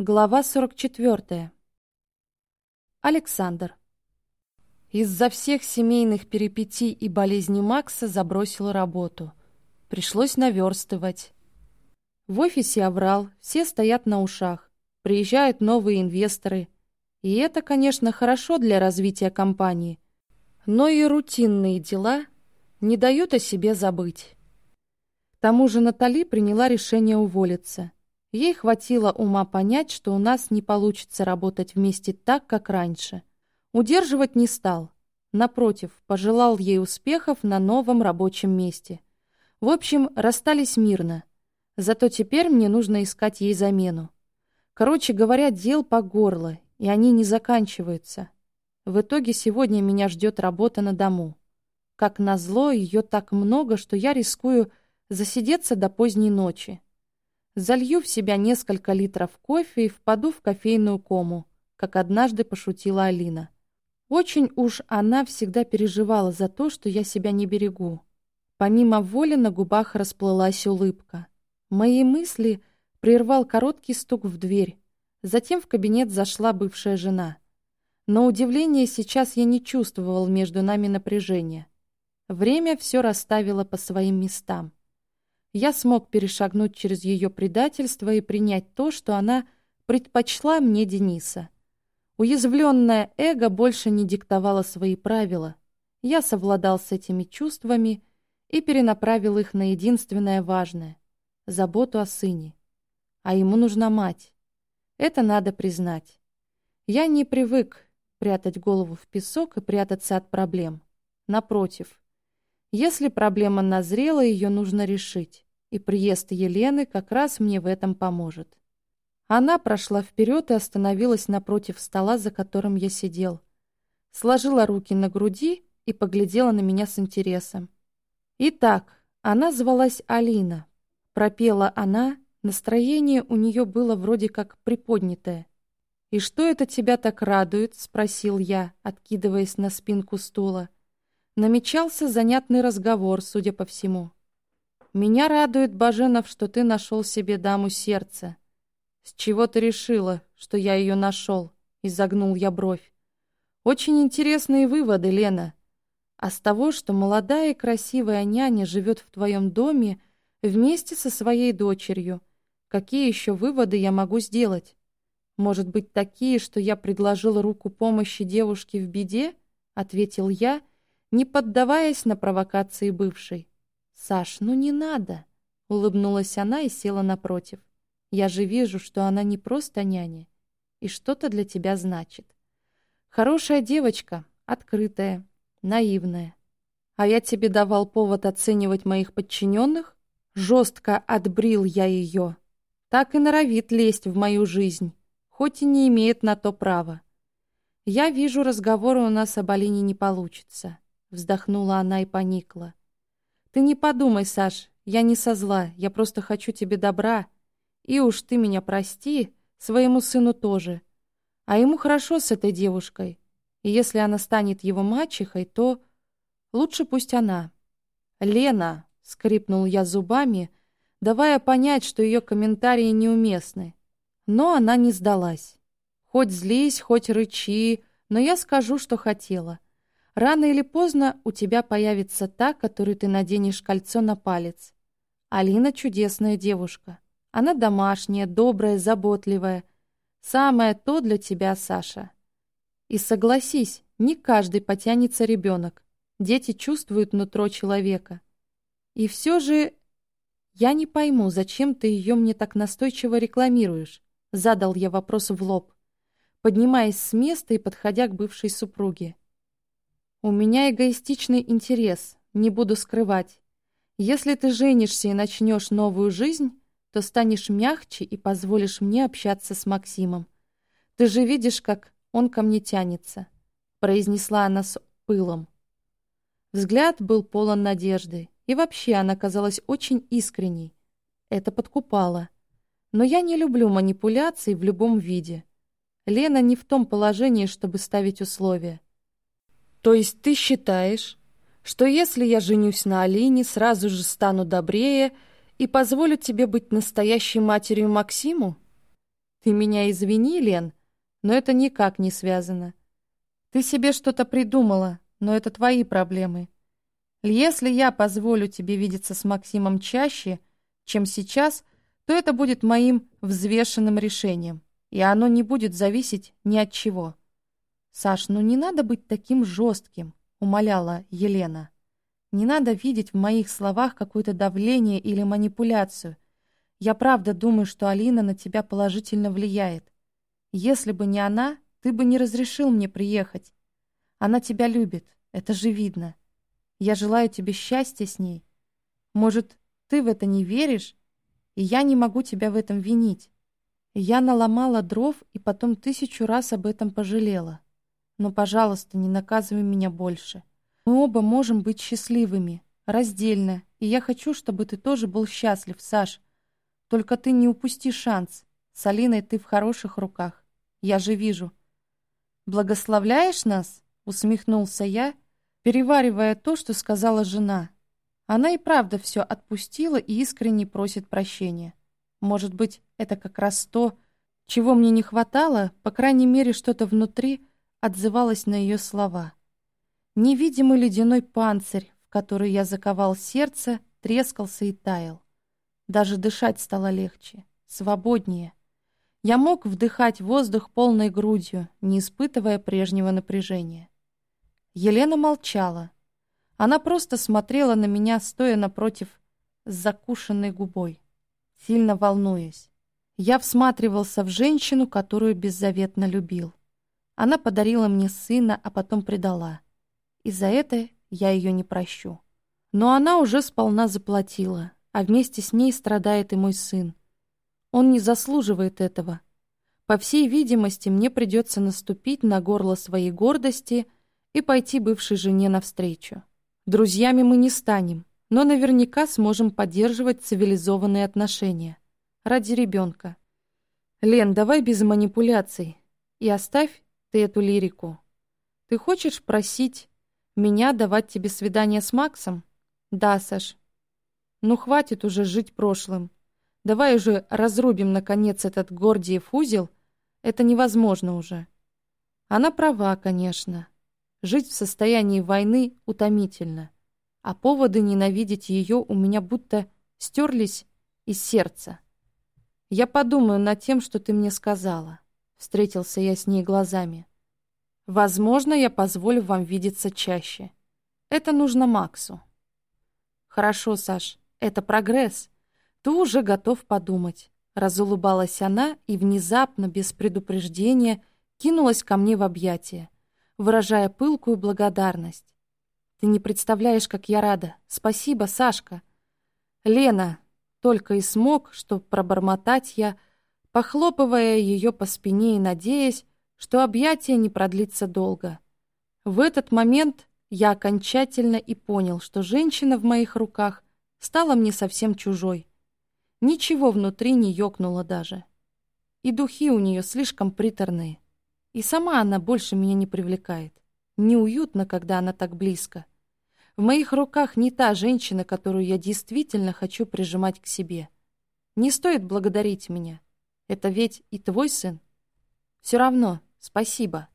Глава 44. Александр. Из-за всех семейных перипетий и болезней Макса забросил работу. Пришлось наверстывать. В офисе оврал, все стоят на ушах. Приезжают новые инвесторы. И это, конечно, хорошо для развития компании. Но и рутинные дела не дают о себе забыть. К тому же Натали приняла решение уволиться – Ей хватило ума понять, что у нас не получится работать вместе так, как раньше. Удерживать не стал. Напротив, пожелал ей успехов на новом рабочем месте. В общем, расстались мирно. Зато теперь мне нужно искать ей замену. Короче говоря, дел по горло, и они не заканчиваются. В итоге сегодня меня ждет работа на дому. Как назло, ее так много, что я рискую засидеться до поздней ночи. Залью в себя несколько литров кофе и впаду в кофейную кому, как однажды пошутила Алина. Очень уж она всегда переживала за то, что я себя не берегу. Помимо воли на губах расплылась улыбка. Мои мысли прервал короткий стук в дверь. Затем в кабинет зашла бывшая жена. Но удивления сейчас я не чувствовал между нами напряжения. Время все расставило по своим местам я смог перешагнуть через ее предательство и принять то, что она предпочла мне Дениса. Уязвленное эго больше не диктовало свои правила. Я совладал с этими чувствами и перенаправил их на единственное важное — заботу о сыне. А ему нужна мать. Это надо признать. Я не привык прятать голову в песок и прятаться от проблем. Напротив, если проблема назрела, ее нужно решить. И приезд Елены как раз мне в этом поможет. Она прошла вперед и остановилась напротив стола, за которым я сидел. Сложила руки на груди и поглядела на меня с интересом. Итак, она звалась Алина. Пропела она, настроение у нее было вроде как приподнятое. «И что это тебя так радует?» — спросил я, откидываясь на спинку стула. Намечался занятный разговор, судя по всему. «Меня радует, Баженов, что ты нашел себе даму сердца». «С чего ты решила, что я ее нашел?» — изогнул я бровь. «Очень интересные выводы, Лена. А с того, что молодая и красивая няня живет в твоем доме вместе со своей дочерью, какие еще выводы я могу сделать? Может быть, такие, что я предложил руку помощи девушке в беде?» — ответил я, — не поддаваясь на провокации бывшей. «Саш, ну не надо!» — улыбнулась она и села напротив. «Я же вижу, что она не просто няня, и что-то для тебя значит. Хорошая девочка, открытая, наивная. А я тебе давал повод оценивать моих подчиненных? Жестко отбрил я ее. Так и норовит лезть в мою жизнь, хоть и не имеет на то права. Я вижу, разговора у нас об Алине не получится. Вздохнула она и поникла. «Ты не подумай, Саш, я не со зла, я просто хочу тебе добра. И уж ты меня прости, своему сыну тоже. А ему хорошо с этой девушкой. И если она станет его мачехой, то лучше пусть она». «Лена!» — скрипнул я зубами, давая понять, что ее комментарии неуместны. Но она не сдалась. Хоть злись, хоть рычи, но я скажу, что хотела — Рано или поздно у тебя появится та, которую ты наденешь кольцо на палец. Алина чудесная девушка. Она домашняя, добрая, заботливая. Самое то для тебя, Саша. И согласись, не каждый потянется ребенок. Дети чувствуют нутро человека. И все же я не пойму, зачем ты ее мне так настойчиво рекламируешь? Задал я вопрос в лоб, поднимаясь с места и подходя к бывшей супруге. У меня эгоистичный интерес, не буду скрывать. Если ты женишься и начнешь новую жизнь, то станешь мягче и позволишь мне общаться с Максимом. Ты же видишь, как он ко мне тянется», — произнесла она с пылом. Взгляд был полон надежды, и вообще она казалась очень искренней. Это подкупало. Но я не люблю манипуляций в любом виде. Лена не в том положении, чтобы ставить условия. То есть ты считаешь, что если я женюсь на Алине, сразу же стану добрее и позволю тебе быть настоящей матерью Максиму? Ты меня извини, Лен, но это никак не связано. Ты себе что-то придумала, но это твои проблемы. Если я позволю тебе видеться с Максимом чаще, чем сейчас, то это будет моим взвешенным решением, и оно не будет зависеть ни от чего. Саш, ну не надо быть таким жестким, умоляла Елена. Не надо видеть в моих словах какое-то давление или манипуляцию. Я правда думаю, что Алина на тебя положительно влияет. Если бы не она, ты бы не разрешил мне приехать. Она тебя любит, это же видно. Я желаю тебе счастья с ней. Может, ты в это не веришь, и я не могу тебя в этом винить. Я наломала дров и потом тысячу раз об этом пожалела. Но, пожалуйста, не наказывай меня больше. Мы оба можем быть счастливыми, раздельно, и я хочу, чтобы ты тоже был счастлив, Саш. Только ты не упусти шанс. С Алиной ты в хороших руках. Я же вижу. «Благословляешь нас?» — усмехнулся я, переваривая то, что сказала жена. Она и правда все отпустила и искренне просит прощения. Может быть, это как раз то, чего мне не хватало, по крайней мере, что-то внутри отзывалось на ее слова. Невидимый ледяной панцирь, в который я заковал сердце, трескался и таял. Даже дышать стало легче, свободнее. Я мог вдыхать воздух полной грудью, не испытывая прежнего напряжения. Елена молчала. Она просто смотрела на меня, стоя напротив с закушенной губой, сильно волнуясь. Я всматривался в женщину, которую беззаветно любил. Она подарила мне сына, а потом предала и за это я ее не прощу. Но она уже сполна заплатила, а вместе с ней страдает и мой сын. Он не заслуживает этого. По всей видимости, мне придется наступить на горло своей гордости и пойти бывшей жене навстречу. Друзьями мы не станем, но наверняка сможем поддерживать цивилизованные отношения. Ради ребенка. Лен, давай без манипуляций. И оставь ты эту лирику. Ты хочешь просить меня давать тебе свидание с Максом? Да, Саш. Ну, хватит уже жить прошлым. Давай уже разрубим, наконец, этот Гордиев узел. Это невозможно уже. Она права, конечно. Жить в состоянии войны утомительно. А поводы ненавидеть ее у меня будто стерлись из сердца. Я подумаю над тем, что ты мне сказала. Встретился я с ней глазами. Возможно, я позволю вам видеться чаще. Это нужно Максу. Хорошо, Саш, это прогресс. Ты уже готов подумать. Разулыбалась она и внезапно, без предупреждения, кинулась ко мне в объятия, выражая пылкую благодарность. Ты не представляешь, как я рада. Спасибо, Сашка. Лена, только и смог, что пробормотать я, похлопывая ее по спине и надеясь, что объятие не продлится долго. В этот момент я окончательно и понял, что женщина в моих руках стала мне совсем чужой. Ничего внутри не ёкнуло даже. И духи у нее слишком приторные. И сама она больше меня не привлекает. Неуютно, когда она так близко. В моих руках не та женщина, которую я действительно хочу прижимать к себе. Не стоит благодарить меня. Это ведь и твой сын. Все равно, Спасибо.